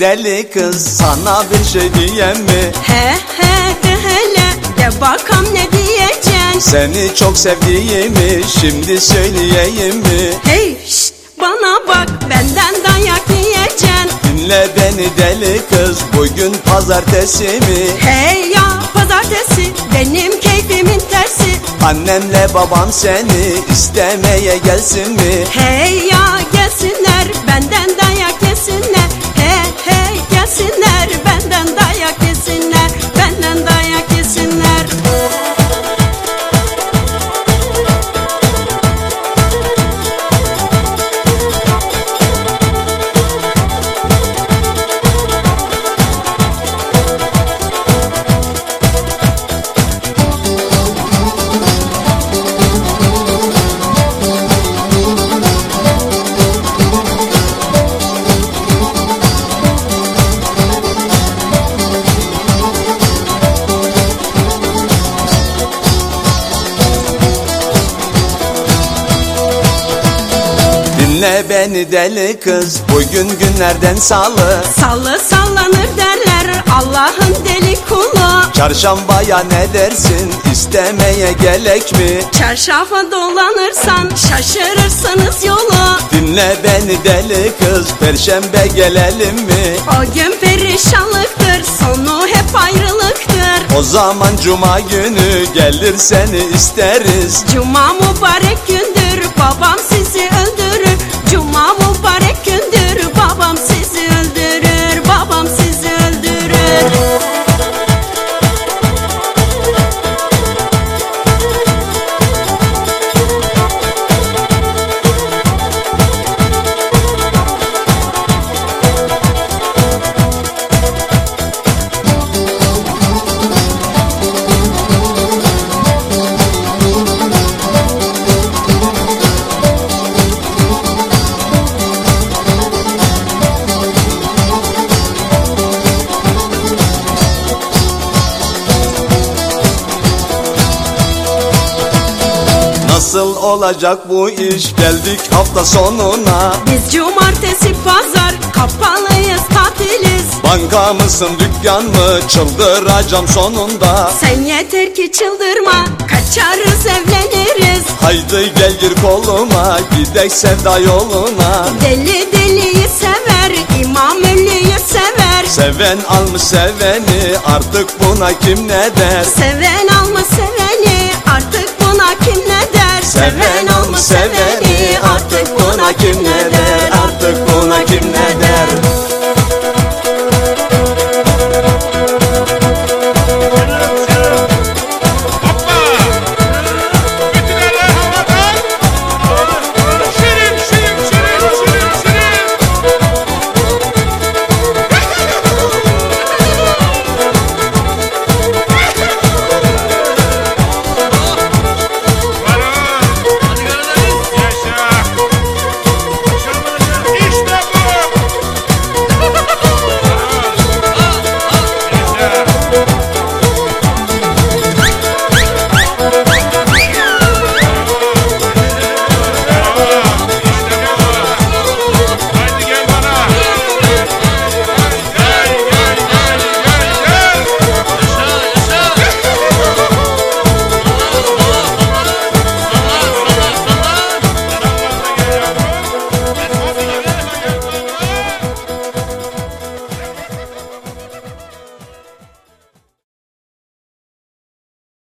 deli kız sana bir şey diyem mi? He he de hele de bakam ne diyeceksin Seni çok sevdiğimi şimdi söyleyeyim mi? Hey şşt bana bak benden dayak yiyeceksin Dinle beni deli kız bugün pazartesi mi? Hey ya pazartesi benim keyfimin tersi Annemle babam seni istemeye gelsin mi? Hey ya gelsinler benden dayak Dinle beni deli kız bugün günlerden salı. Sallı sallanır derler Allah'ın deli kulu. Çarşambaya ne dersin istemeye gelek mi? Çarşafa dolanırsan şaşırırsınız yolu. Dinle beni deli kız perşembe gelelim mi? O gün perişanlıktır sonu hep ayrılıktır. O zaman cuma günü gelir seni isteriz. Cuma mübarek gündür babam sizi öldürür Nasıl olacak bu iş? Geldik hafta sonuna. Biz cumartesi pazar kapalıyız tatiliz. Banka mısın dükkan mı? Çıldıracağım sonunda. Sen yeter ki çıldırma kaçarız evleniriz. Haydi gel gir koluma gidek sevda yoluna. Deli deliyi sever imam ölüyü sever. Seven almış seveni artık buna kim ne der? Seven Seven almış seveni artık buna kim ne